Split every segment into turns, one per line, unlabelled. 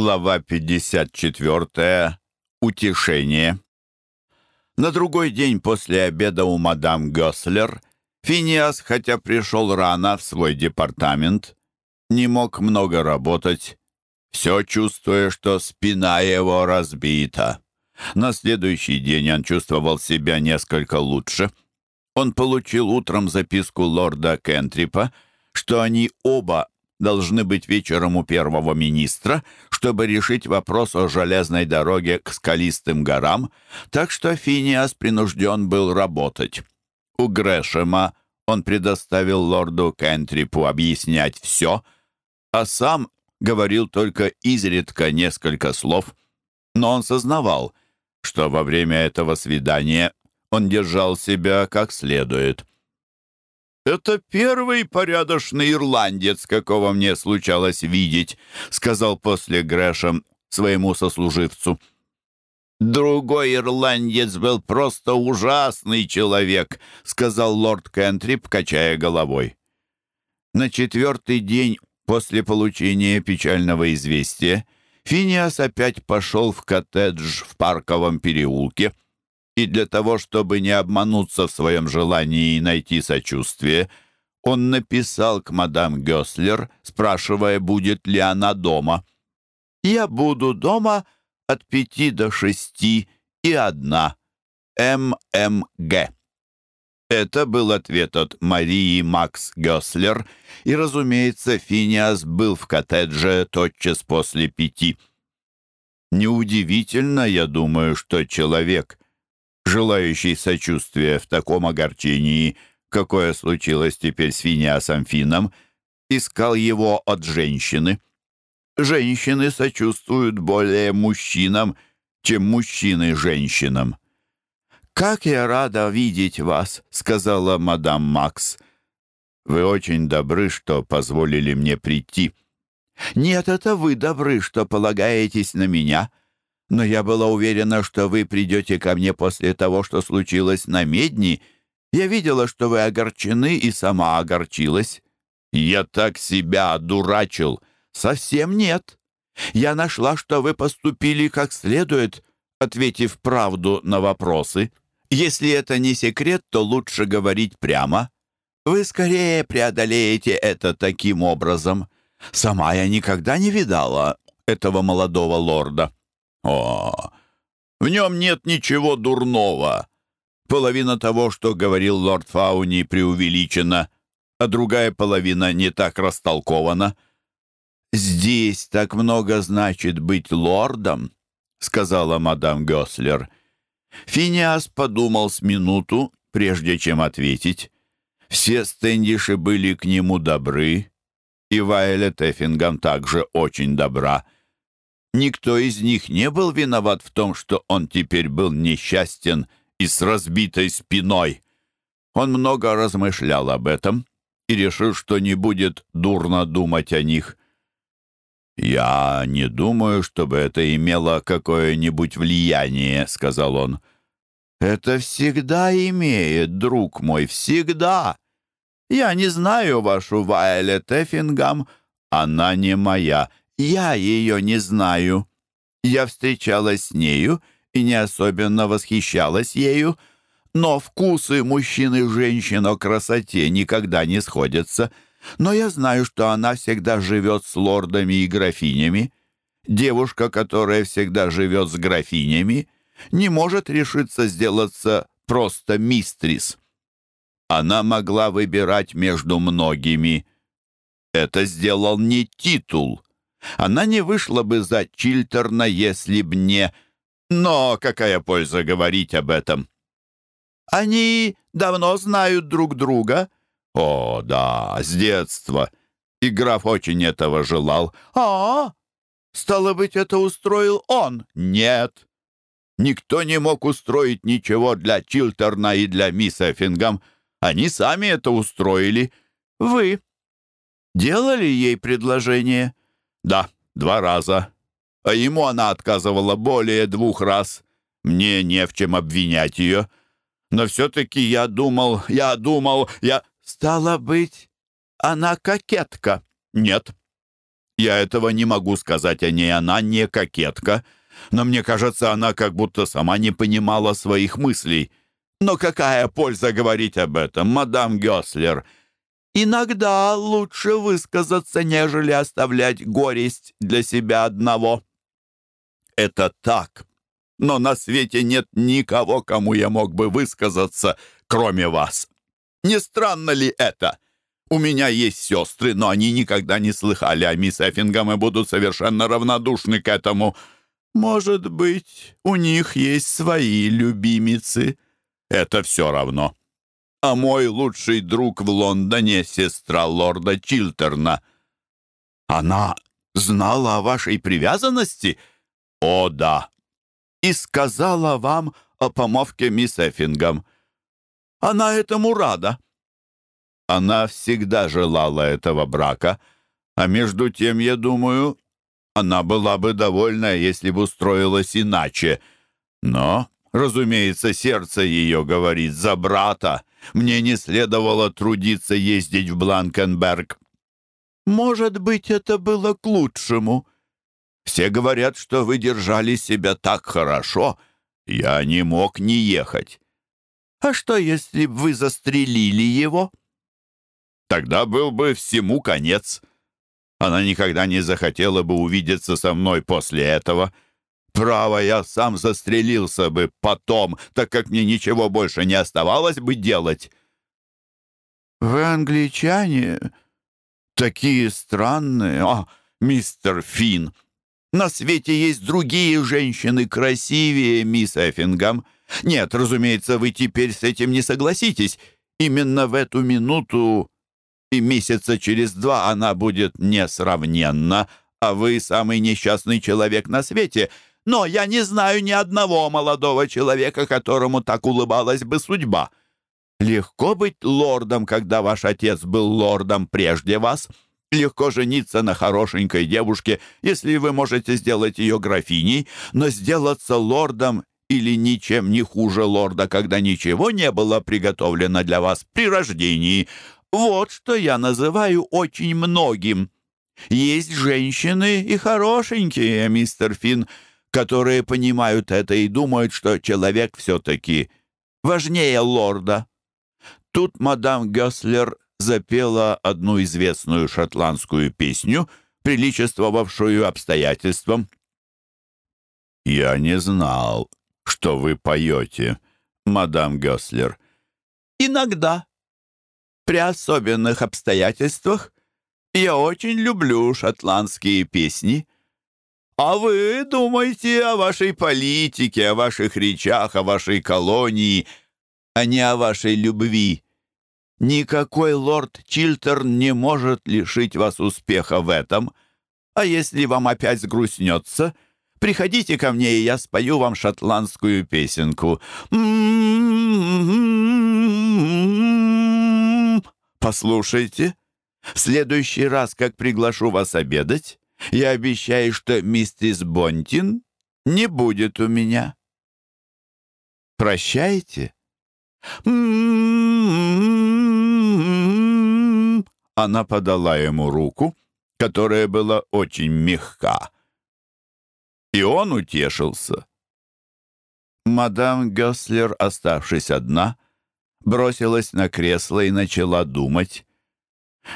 Глава 54. Утешение. На другой день после обеда у мадам Гёслер Финиас, хотя пришел рано в свой департамент, не мог много работать, все чувствуя, что спина его разбита. На следующий день он чувствовал себя несколько лучше. Он получил утром записку лорда Кентрипа, что они оба должны быть вечером у первого министра, чтобы решить вопрос о железной дороге к скалистым горам, так что Финиас принужден был работать. У Грэшема он предоставил лорду Кентрипу объяснять все, а сам говорил только изредка несколько слов, но он сознавал, что во время этого свидания он держал себя как следует. «Это первый порядочный ирландец, какого мне случалось видеть», сказал после Грэшем своему сослуживцу. «Другой ирландец был просто ужасный человек», сказал лорд Кентрип, качая головой. На четвертый день после получения печального известия Финиас опять пошел в коттедж в парковом переулке, и для того, чтобы не обмануться в своем желании найти сочувствие, он написал к мадам Гёслер, спрашивая, будет ли она дома. «Я буду дома от пяти до шести и одна. ММГ». Это был ответ от Марии Макс Гёслер, и, разумеется, Финиас был в коттедже тотчас после пяти. Неудивительно, я думаю, что человек, желающий сочувствия в таком огорчении, какое случилось теперь с Финиасом искал его от женщины. Женщины сочувствуют более мужчинам, чем мужчины женщинам. «Как я рада видеть вас», — сказала мадам Макс. «Вы очень добры, что позволили мне прийти». «Нет, это вы добры, что полагаетесь на меня но я была уверена, что вы придете ко мне после того, что случилось на Медни. Я видела, что вы огорчены и сама огорчилась. Я так себя одурачил. Совсем нет. Я нашла, что вы поступили как следует, ответив правду на вопросы. Если это не секрет, то лучше говорить прямо. Вы скорее преодолеете это таким образом. Сама я никогда не видала этого молодого лорда. О, в нем нет ничего дурного. Половина того, что говорил лорд Фауни, преувеличена, а другая половина не так растолкована. «Здесь так много значит быть лордом», — сказала мадам Гёслер. Финиас подумал с минуту, прежде чем ответить. Все стендиши были к нему добры, и Вайлет Эффингам также очень добра — Никто из них не был виноват в том, что он теперь был несчастен и с разбитой спиной. Он много размышлял об этом и решил, что не будет дурно думать о них. «Я не думаю, чтобы это имело какое-нибудь влияние», — сказал он. «Это всегда имеет, друг мой, всегда. Я не знаю вашу Вайлет Эффингам, она не моя, я ее не знаю. Я встречалась с нею и не особенно восхищалась ею, но вкусы мужчин и женщин о красоте никогда не сходятся. Но я знаю, что она всегда живет с лордами и графинями. Девушка, которая всегда живет с графинями, не может решиться сделаться просто мистрис. Она могла выбирать между многими. Это сделал не титул — она не вышла бы за Чилтерна, если б не... Но какая польза говорить об этом? Они давно знают друг друга. О, да, с детства. И граф очень этого желал. А, стало быть, это устроил он? Нет. Никто не мог устроить ничего для Чилтерна и для мисс Эффингам. Они сами это устроили. Вы делали ей предложение? «Да, два раза. А ему она отказывала более двух раз. Мне не в чем обвинять ее. Но все-таки я думал, я думал, я...» «Стало быть, она кокетка?» «Нет». Я этого не могу сказать о ней, она не кокетка, но мне кажется, она как будто сама не понимала своих мыслей. Но какая польза говорить об этом, мадам Гёслер? Иногда лучше высказаться, нежели оставлять горесть для себя одного. Это так, но на свете нет никого, кому я мог бы высказаться, кроме вас. Не странно ли это? У меня есть сестры, но они никогда не слыхали о мисс Эффингам и будут совершенно равнодушны к этому. Может быть, у них есть свои любимицы. Это все равно. А мой лучший друг в Лондоне — сестра лорда Чилтерна. Она знала о вашей привязанности? О, да. И сказала вам о помовке мисс Эффингам. Она этому рада. Она всегда желала этого брака, а между тем, я думаю, она была бы довольна, если бы устроилась иначе. Но, разумеется, сердце ее говорит за брата. Мне не следовало трудиться ездить в Бланкенберг. Может быть, это было к лучшему. Все говорят, что вы держали себя так хорошо. Я не мог не ехать. А что, если бы вы застрелили его? Тогда был бы всему конец. Она никогда не захотела бы увидеться со мной после этого. Право, я сам застрелился бы потом, так как мне ничего больше не оставалось бы делать. «Вы англичане такие странные, а, мистер Финн. На свете есть другие женщины красивее, мисс Эффингам. Нет, разумеется, вы теперь с этим не согласитесь. Именно в эту минуту и месяца через два она будет несравненна, а вы самый несчастный человек на свете. Но я не знаю ни одного молодого человека, которому так улыбалась бы судьба. Легко быть лордом, когда ваш отец был лордом прежде вас. Легко жениться на хорошенькой девушке, если вы можете сделать ее графиней, но сделаться лордом или ничем не хуже лорда, когда ничего не было приготовлено для вас при рождении. Вот что я называю очень многим. Есть женщины и хорошенькие, мистер Финн, которые понимают это и думают, что человек все-таки важнее лорда. Тут мадам Гёслер запела одну известную шотландскую песню, приличествовавшую обстоятельствам. «Я не знал, что вы поете, мадам Гёслер». «Иногда», при особенных обстоятельствах я очень люблю шотландские песни. А вы думаете о вашей политике, о ваших речах, о вашей колонии, а не о вашей любви. Никакой лорд Чилтерн не может лишить вас успеха в этом. А если вам опять сгрустнется, приходите ко мне, и я спою вам шотландскую песенку. «Послушайте, в следующий раз, как приглашу вас обедать, я обещаю, что миссис Бонтин не будет у меня. Прощайте?» Она подала ему руку, которая была очень мягка. И он утешился. Мадам Гёслер, оставшись одна, — бросилась на кресло и начала думать.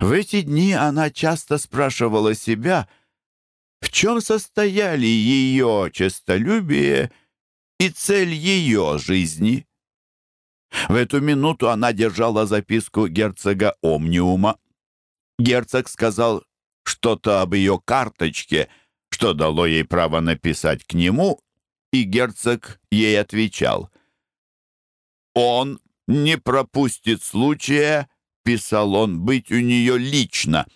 В эти дни она часто спрашивала себя, в чем состояли ее честолюбие и цель ее жизни. В эту минуту она держала записку герцога Омниума. Герцог сказал что-то об ее карточке, что дало ей право написать к нему, и герцог ей отвечал. Он не пропустит случая, писал он, быть у нее лично.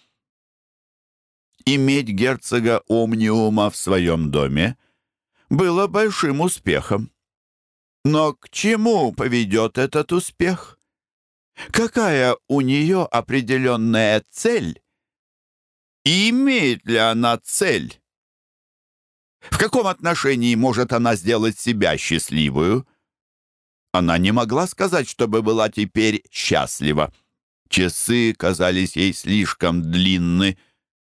Иметь герцога Омниума в своем доме было большим успехом. Но к чему поведет этот успех? Какая у нее определенная цель? И имеет ли она цель? В каком отношении может она сделать себя счастливую? Она не могла сказать, чтобы была теперь счастлива. Часы казались ей слишком длинны.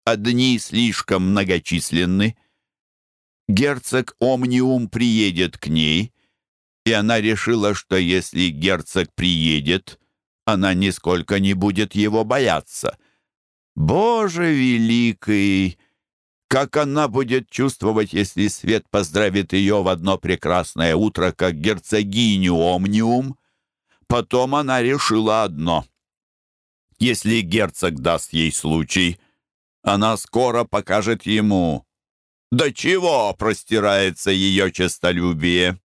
Одни слишком многочисленны. Герцог Омниум приедет к ней, и она решила, что если герцог приедет, она нисколько не будет его бояться. Боже великий! Как она будет чувствовать, если свет поздравит ее в одно прекрасное утро, как герцогиню Омниум? Потом она решила одно. Если герцог даст ей случай, она скоро покажет ему, до чего простирается ее честолюбие.